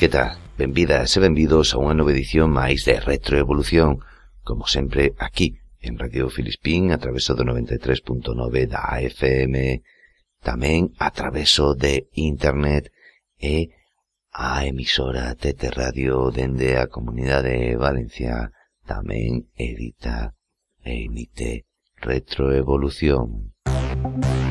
Que tal? Benvidas e benvidos a unha nova edición máis de Retroevolución, como sempre aquí, en Radio Filispín, a traveso do 93.9 da AFM, tamén a traveso de Internet e a emisora TT Radio dende a Comunidade Valencia tamén edita e emite Retroevolución. Música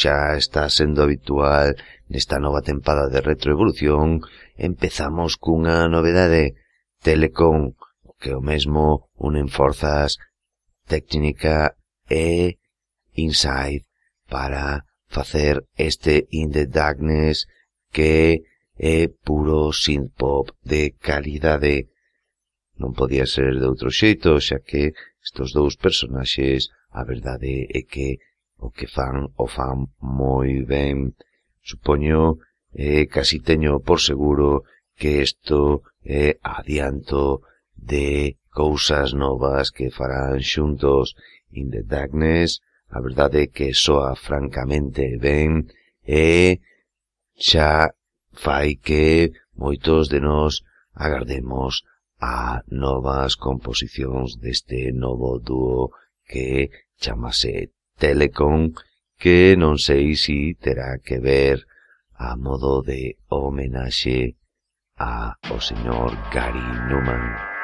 xa está sendo habitual nesta nova tempada de retroevolución, empezamos cunha novedade, Telecom, que o mesmo unen forzas técnica e Inside para facer este In the Darkness que é puro synth-pop de calidade. Non podía ser de outro xeito, xa que estos dous personaxes a verdade é que o que fan o fan moi ben. Supoño, eh, casi teño por seguro, que isto é eh, adianto de cousas novas que farán xuntos in the darkness, a verdade que soa francamente ben e xa fai que moitos de nós agardemos a novas composicións deste novo dúo que chamase Telecom que non sei si terá que ver a modo de homenaxe a o señor Gary Numan.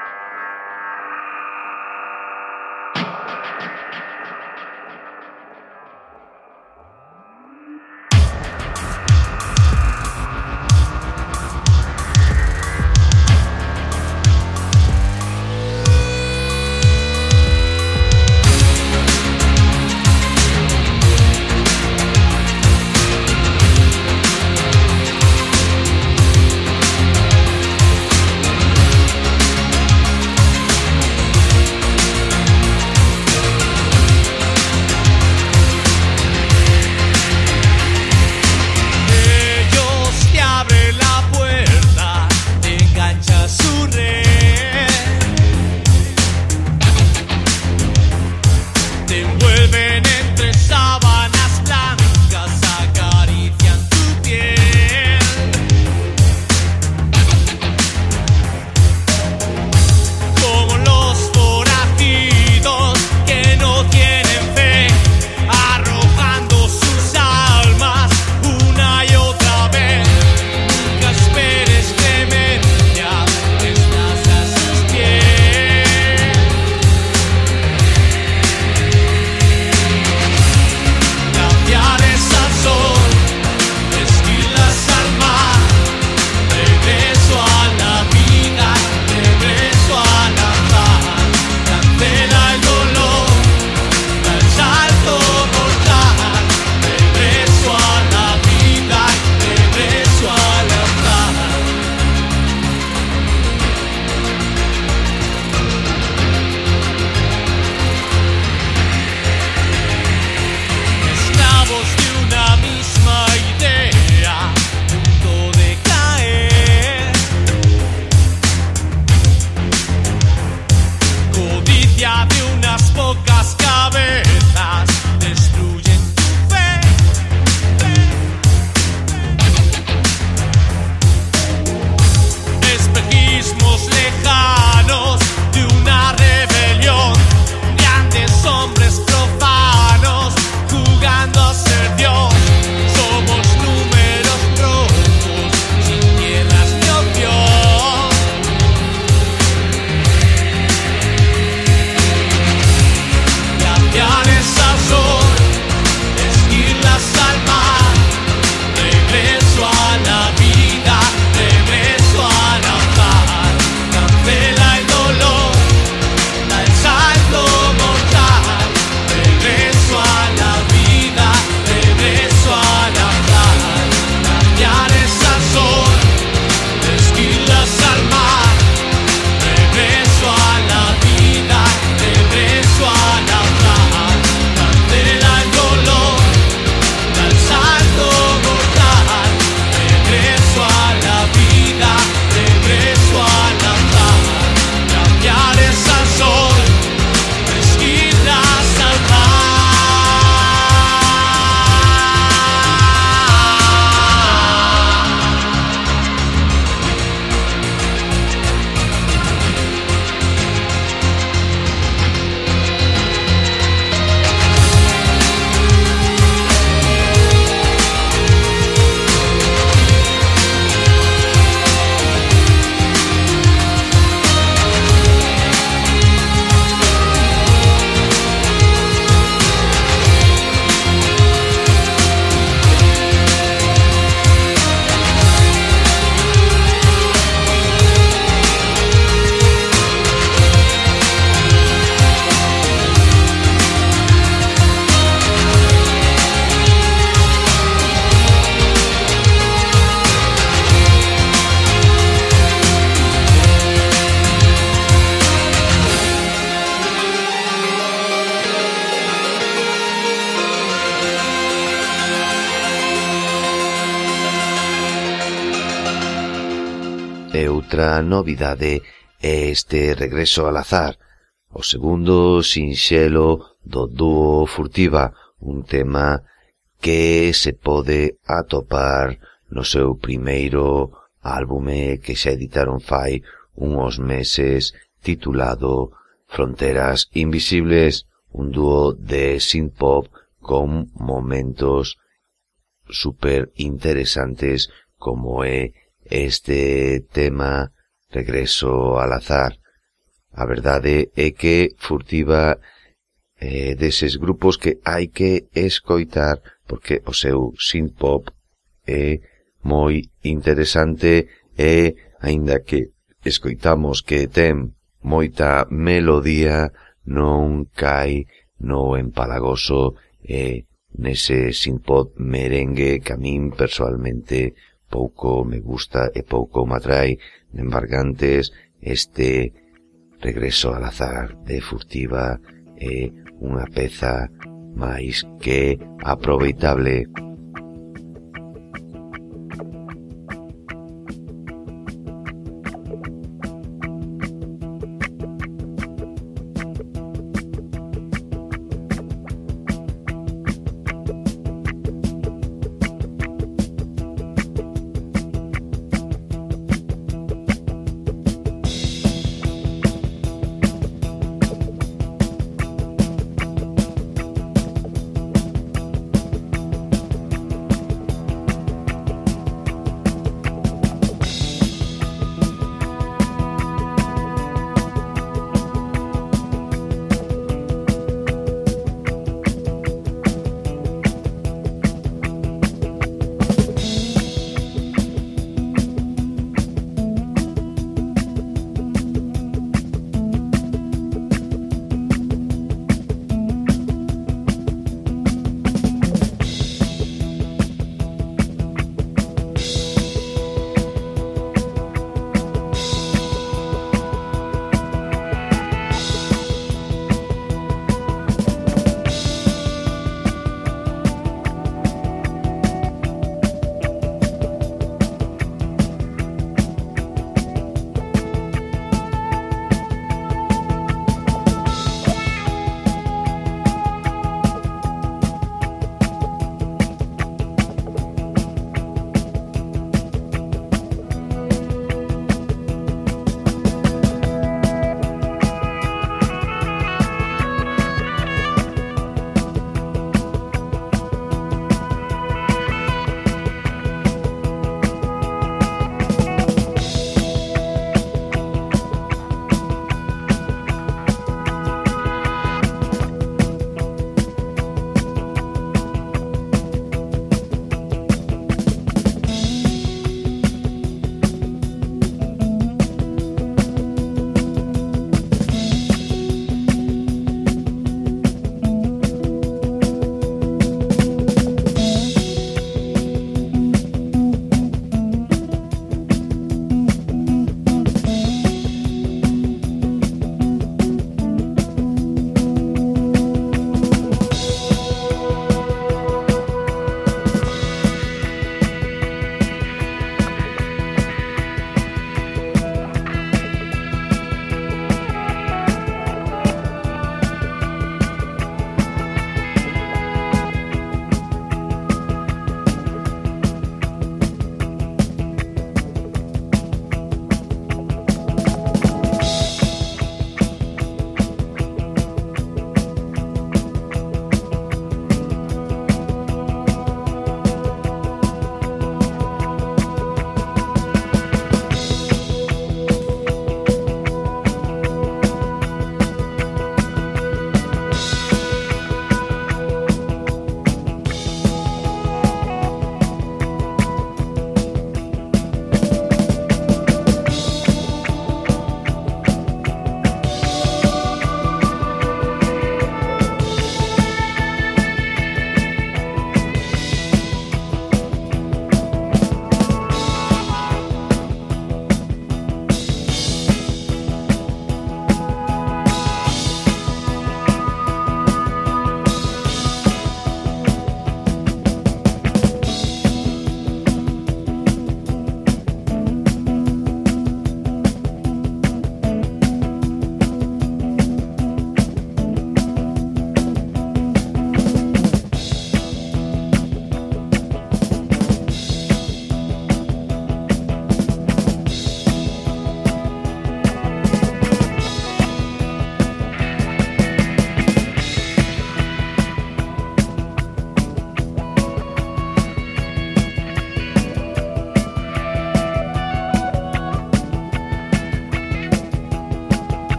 a novidade é este regreso al azar, o segundo sinxelo do dúo Furtiva, un tema que se pode atopar no seu primeiro álbume que xa editaron fai unhos meses titulado Fronteras Invisibles, un dúo de synth-pop con momentos super interesantes como é este tema regreso al azar. A verdade é que furtiva eh, deses grupos que hai que escoitar porque o seu synth-pop é moi interesante e, aínda que escoitamos que ten moita melodía, non cai no empalagoso e nese synth-pop merengue que a min personalmente pouco me gusta e pouco me atrai embargantes este regreso al azar de furtiva eh, é unha peza máis que aproveitable.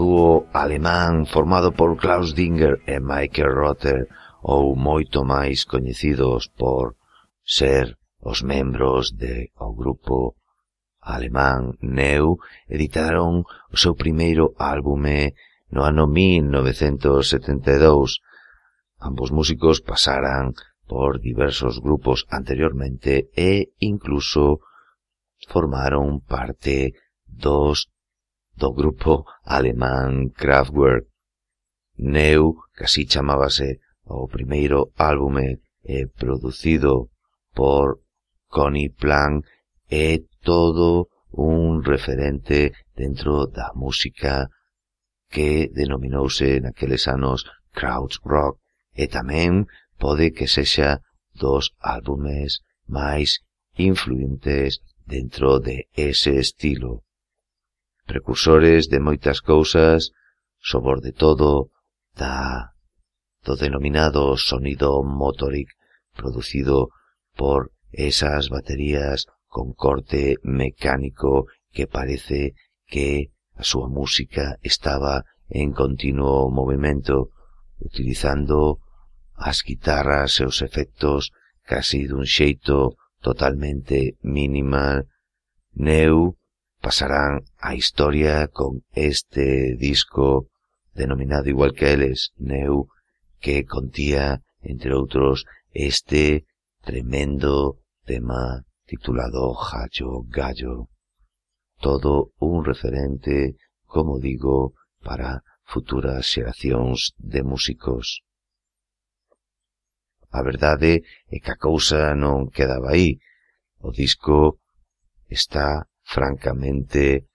dúo alemán formado por Klaus Dinger e Michael Rother ou moito máis coñecidos por ser os membros de o grupo alemán Neu editaron o seu primeiro álbume no ano 1972. Ambos músicos pasaran por diversos grupos anteriormente e incluso formaron parte dos do grupo alemán Kraftwerk. Neu, que así chamábase o primeiro álbume eh, producido por Connie Plan, é todo un referente dentro da música que denominouse naqueles anos Krautrock rock e tamén pode que sexa dos álbumes máis influentes dentro de ese estilo precursores de moitas cousas, sobre todo da do denominado sonido motoric producido por esas baterías con corte mecánico que parece que a súa música estaba en continuo movimento, utilizando as guitarras e os efectos casi dun xeito totalmente minimal. Neu pasarán á historia con este disco denominado igual que eles, Neu, que contía, entre outros, este tremendo tema titulado Hacho Gallo. Todo un referente, como digo, para futuras xeracións de músicos. A verdade é que a cousa non quedaba aí. O disco está francamente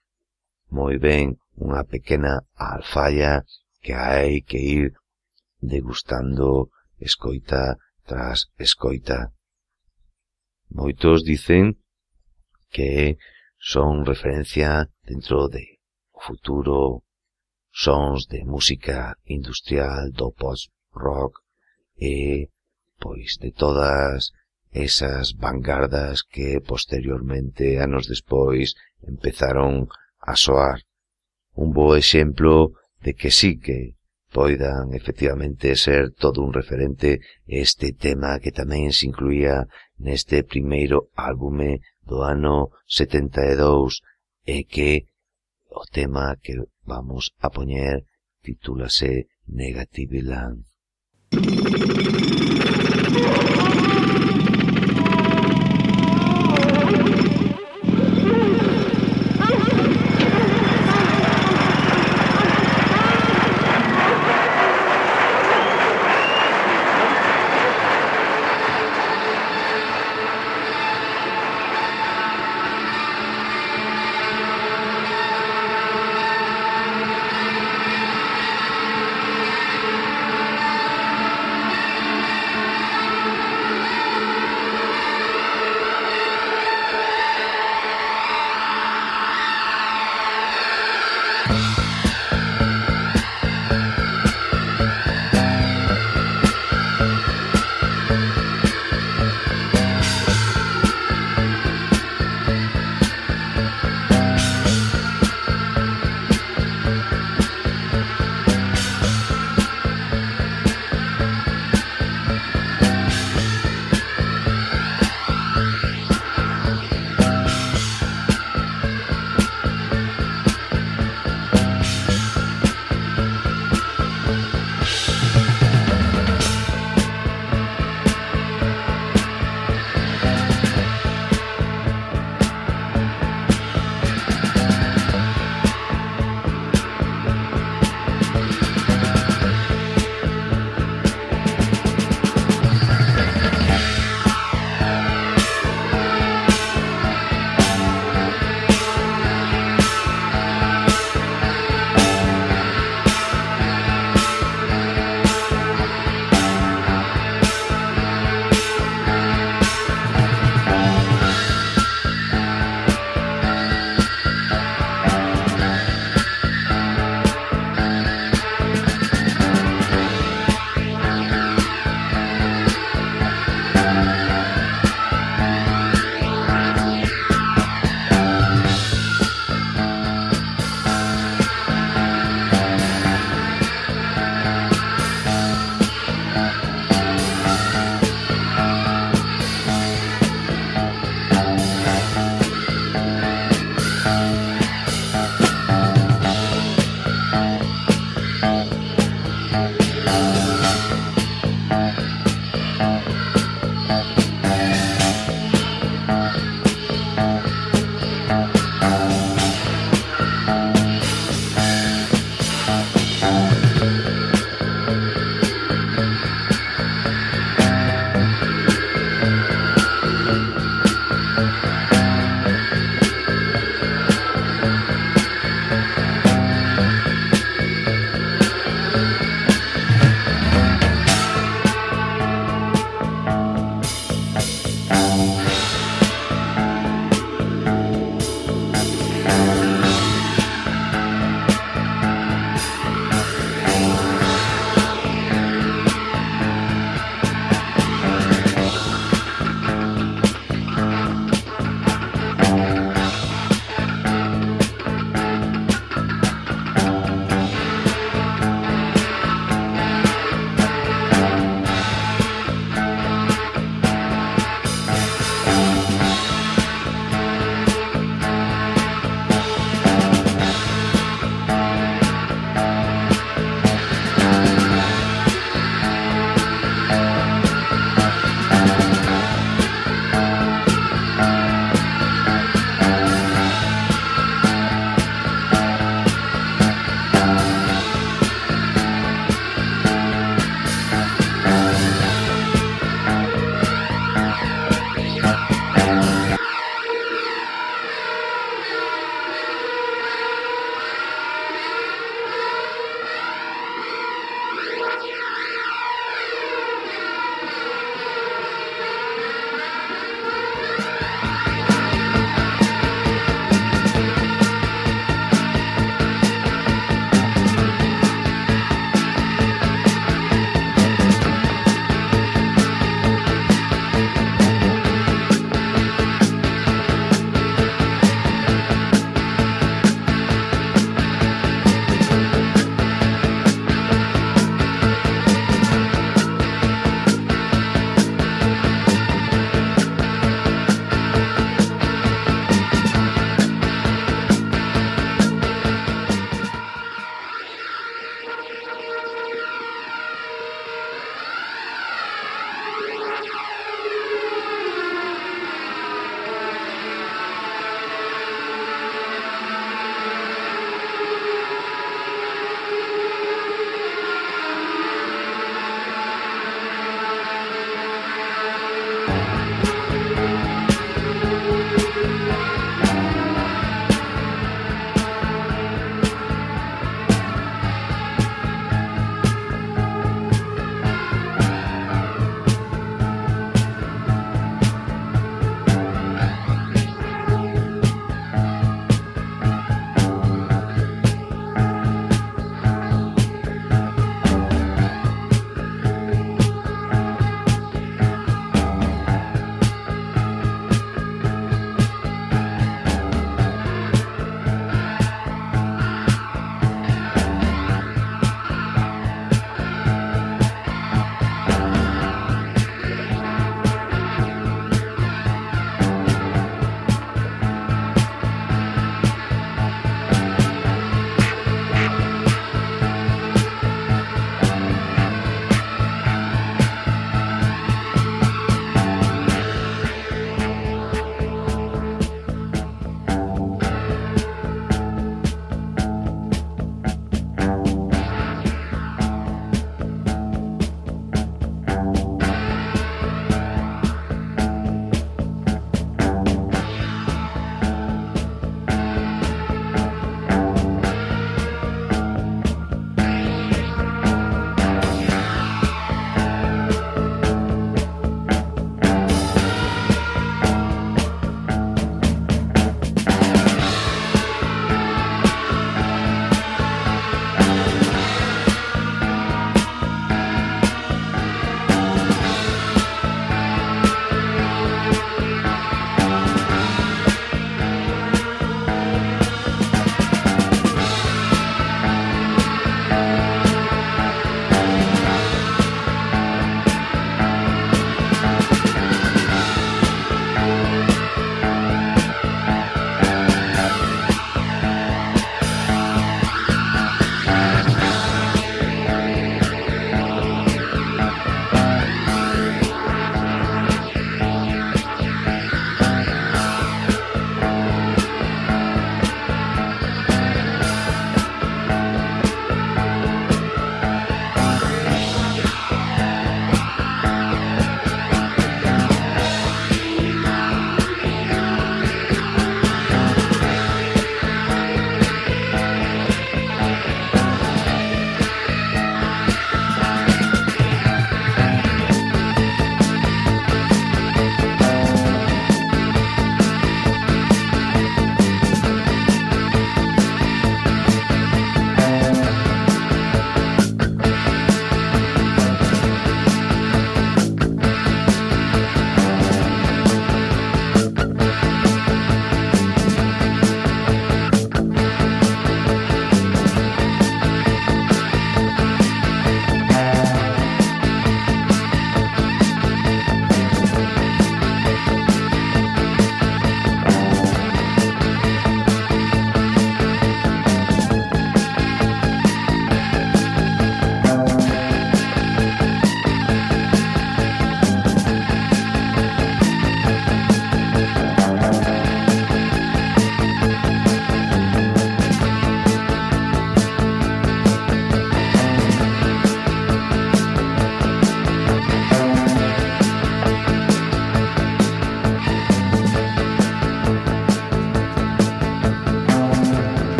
moi ben unha pequena alfalla que hai que ir degustando escoita tras escoita. Moitos dicen que son referencia dentro de o futuro sons de música industrial do post-rock e, pois, de todas esas vanguardas que posteriormente anos despois empezaron a soar. Un bo exemplo de que sí que poidan efectivamente ser todo un referente este tema que tamén se incluía neste primeiro álbume do ano 72 e que o tema que vamos a poñer titúlase Negative Land.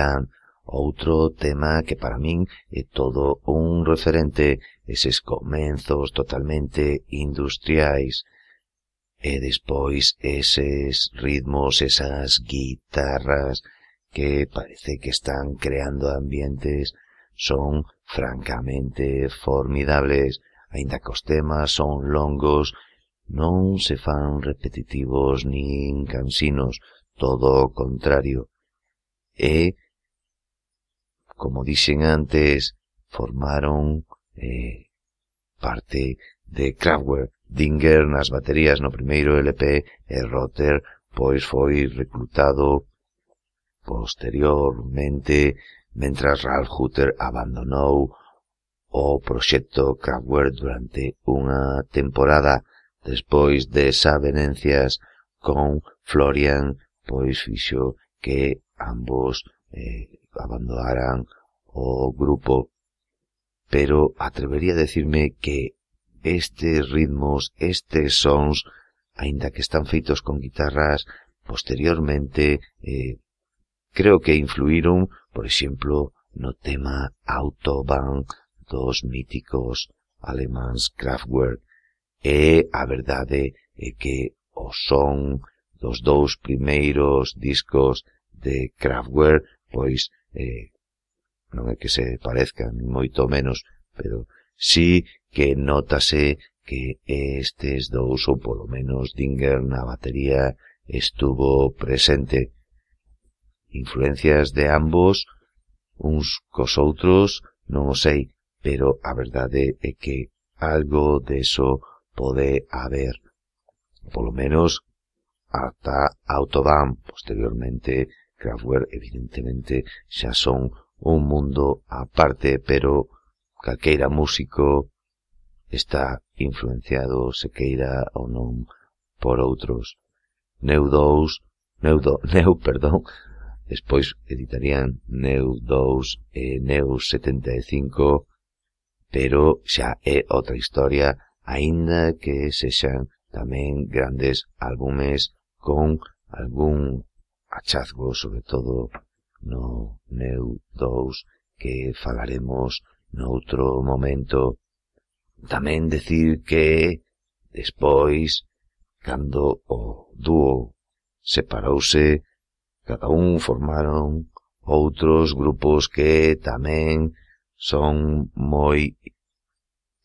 plan outro tema que para min é todo un referente eses comenzos totalmente industriais e eh, despois eses ritmos, esas guitarras que parece que están creando ambientes son francamente formidables, aínda que os temas son longos, non se fan repetitivos nin cansinos, todo o contrario. E como dixen antes, formaron eh, parte de Kraftwerk, Dinger nas baterías no primeiro LP e Rotter pois foi reclutado posteriormente mentras Ralph Hutter abandonou o proxecto Kraftwerk durante unha temporada despois de venencias con Florian pois fixo que ambos eh, abandonaran o grupo, pero atrevería a decirme que estes ritmos, estes sons, aínda que están feitos con guitarras, posteriormente eh, creo que influíron, por exemplo, no tema Autobahn dos míticos alemáns Kraftwerk. E a verdade é que o son dos dous primeiros discos de Kraftwerk pois eh, non é que se parezcan moito menos, pero sí que notase que estes dous, ou polo menos Dinger na batería, estuvo presente. Influencias de ambos, uns cos outros, non o sei, pero a verdade é que algo de eso pode haber, polo menos ata Autobahn, posteriormente Kraftwerk evidentemente xa son un mundo aparte, pero calqueira músico está influenciado, se queira ou non, por outros. Neu 2, Neu, do, Neu, perdón, despois editarían Neu 2 e Neu 75, pero xa é outra historia, aínda que sexan tamén grandes álbumes con algún achazgo, sobre todo no meu 2, que falaremos noutro momento. Tamén decir que, despois, cando o dúo separouse, cada un formaron outros grupos que tamén son moi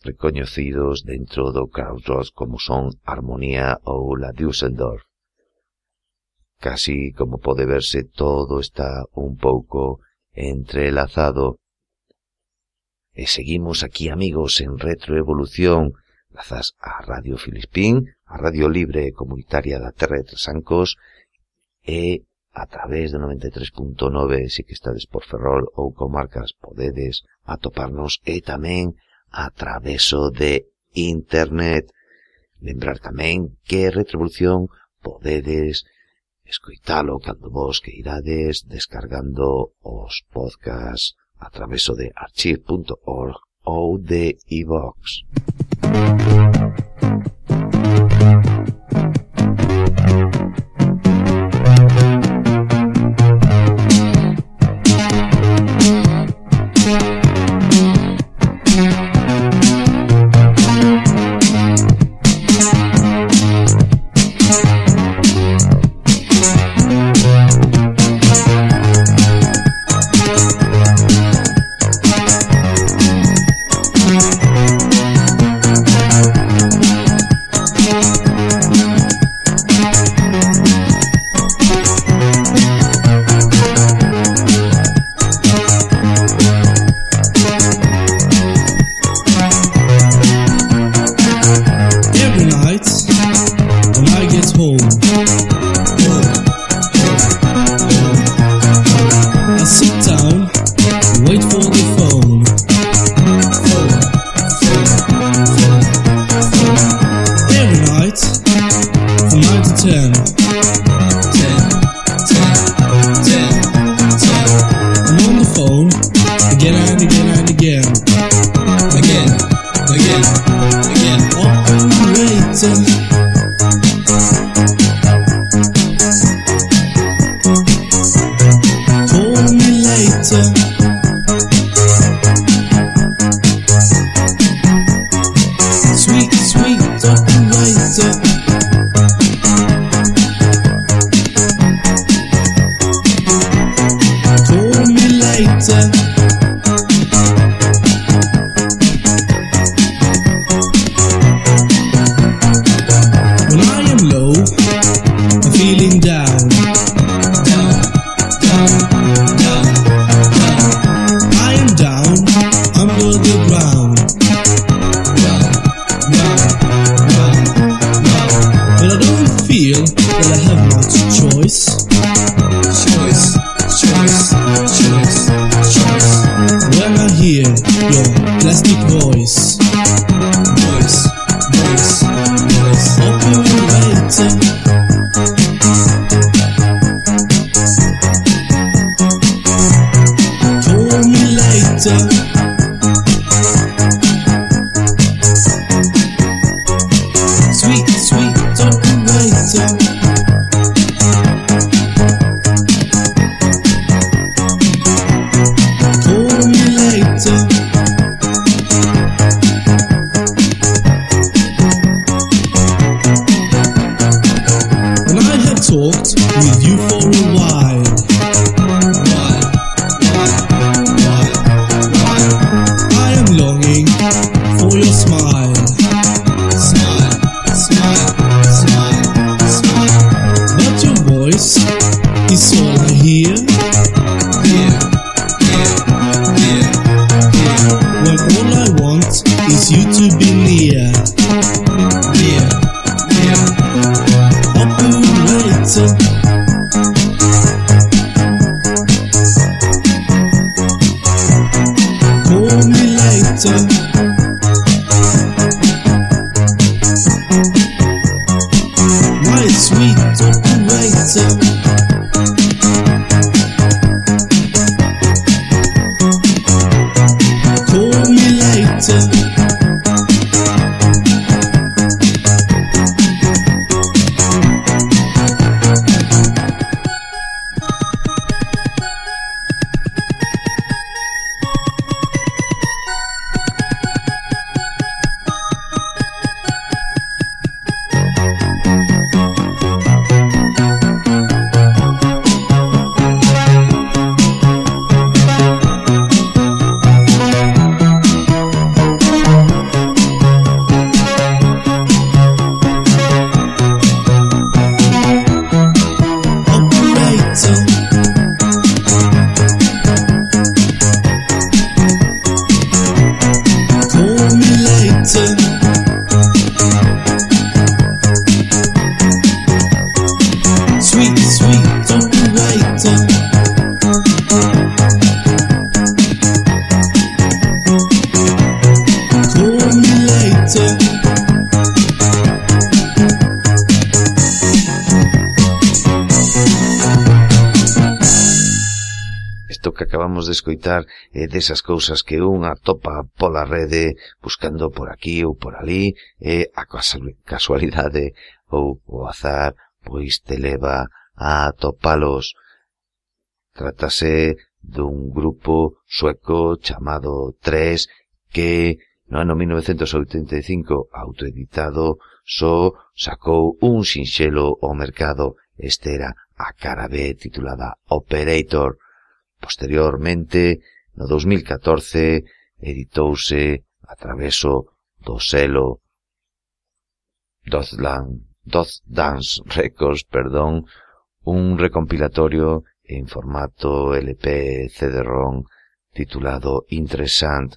recoñecidos dentro do Krautrock como son Armonía ou la Düsseldorf. Casi, como pode verse, todo está un pouco entrelazado. E seguimos aquí, amigos, en retroevolución, grazas a Radio Filispín, a Radio Libre Comunitaria da Terra de Trasancos, e a través do 93.9, se que estades por Ferrol ou comarcas, podedes atoparnos e tamén a traveso de Internet. Lembrar tamén que Retrovolución podedes escoitalo cando vos que irades descargando os podcasts a traveso de archive.org ou de iVox. E He's sort of here. escoitar é desas cousas que un atopa pola rede buscando por aquí ou por ali e a casualidade ou o azar pois te leva a atopalos. Trátase dun grupo sueco chamado 3 que no ano 1985 autoeditado só sacou un sinxelo ao mercado. Este era a cara B titulada Operator Posteriormente, no 2014, editouse a traveso do selo Dozlan, Doz Dance Records, perdón, un recompilatorio en formato LP CD-ROM titulado Interessant,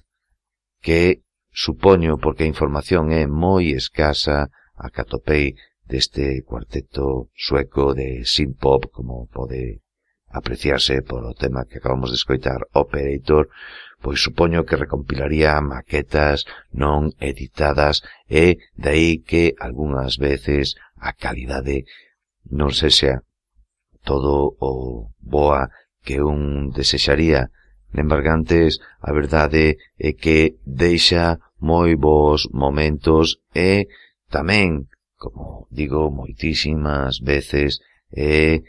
que supoño porque a información é moi escasa a deste cuarteto sueco de synth pop como pode apreciarse polo tema que acabamos de escoitar Operator, pois supoño que recompilaría maquetas non editadas e de aí que algunhas veces a calidade non sexa todo o boa que un desexaría. Nembargantes, a verdade é que deixa moi bons momentos e tamén, como digo moitísimas veces, é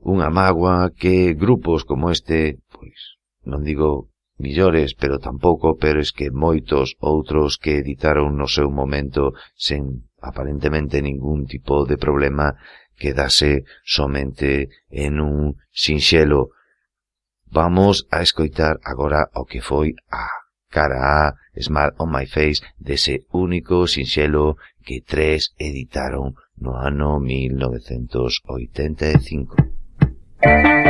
unha mágoa que grupos como este, pois, non digo millores, pero tampouco, pero es que moitos outros que editaron no seu momento sen aparentemente ningún tipo de problema quedase somente en un sinxelo. Vamos a escoitar agora o que foi a cara a Smile on My Face dese único sinxelo que tres editaron no ano 1985. Thank you.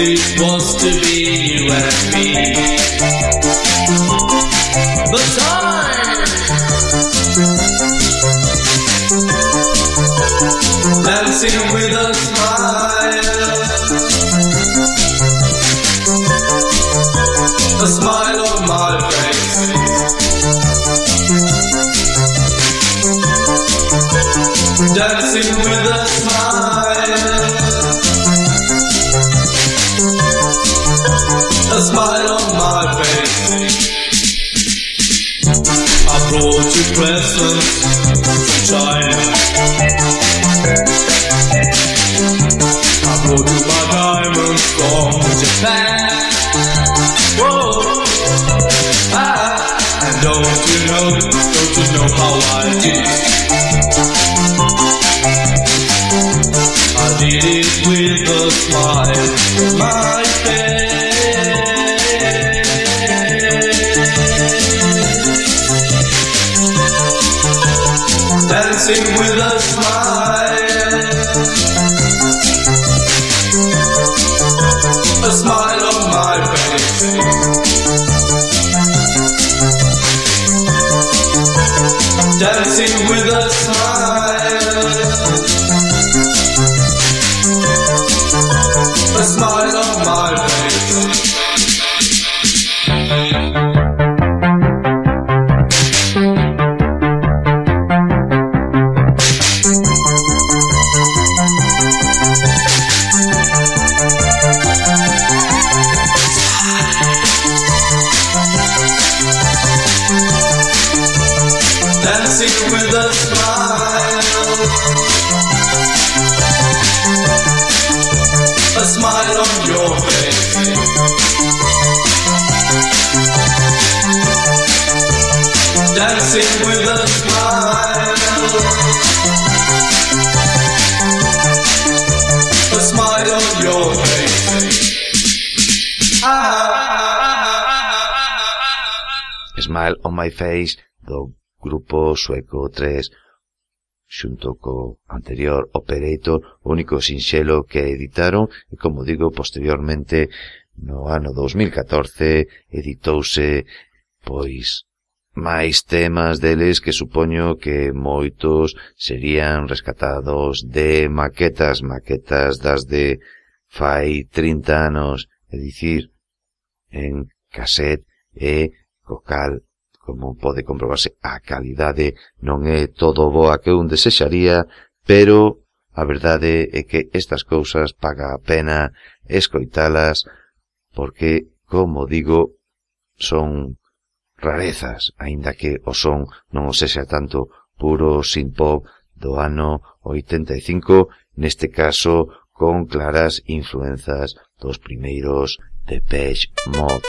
It was to be you and me. The time dancing with on My Face do grupo sueco 3 xunto co anterior Operator, o único sinxelo que editaron e, como digo, posteriormente no ano 2014 editouse pois máis temas deles que supoño que moitos serían rescatados de maquetas, maquetas das de fai 30 anos, é dicir, en cassette e cocal Como pode comprobarse, a calidade non é todo boa que un desexaría, pero a verdade é que estas cousas paga a pena escoitalas porque, como digo, son rarezas, aínda que o son non o sexa tanto puro sin pop do ano 85, neste caso con claras influenzas dos primeiros de Page Mod.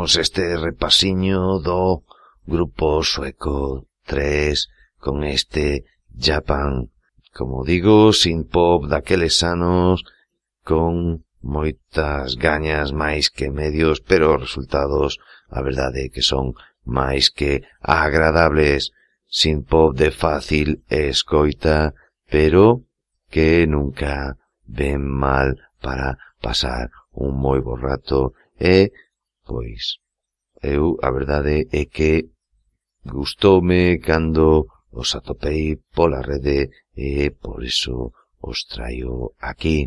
Comezamos este repasiño do grupo sueco 3 con este Japan, como digo, sin pop daqueles anos con moitas gañas máis que medios, pero os resultados, a verdade, é que son máis que agradables. Sin pop de fácil escoita, pero que nunca ven mal para pasar un moi bo rato e Pois eu a verdade é que gustoume cando os atopei pola rede e por iso os traio aquí.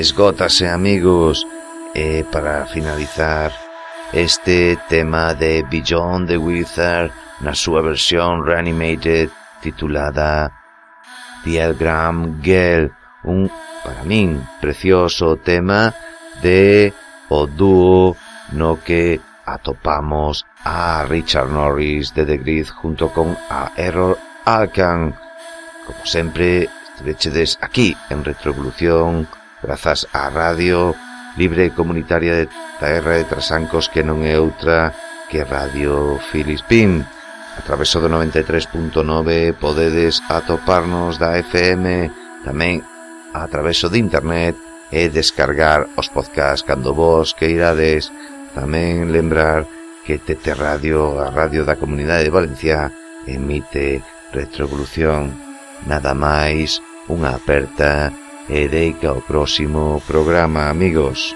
Esgótase, amigos. E para finalizar este tema de Beyond the Wizard na súa versión reanimated titulada Diagram Girl, un para min precioso tema de o dúo no que atopamos a Richard Norris de The Grid junto con a Errol Alcan. Como sempre, esterechedes aquí en Retroevolución grazas á radio libre e comunitaria de Terra de Trasancos que non é outra que Radio Filispín. A traveso do 93.9 podedes atoparnos da FM, tamén a traveso de internet e descargar os podcasts cando vos queirades. Tamén lembrar que Tete Radio, a radio da Comunidade de Valencia, emite retrovolución. Nada máis, unha aperta e deica próximo programa, amigos.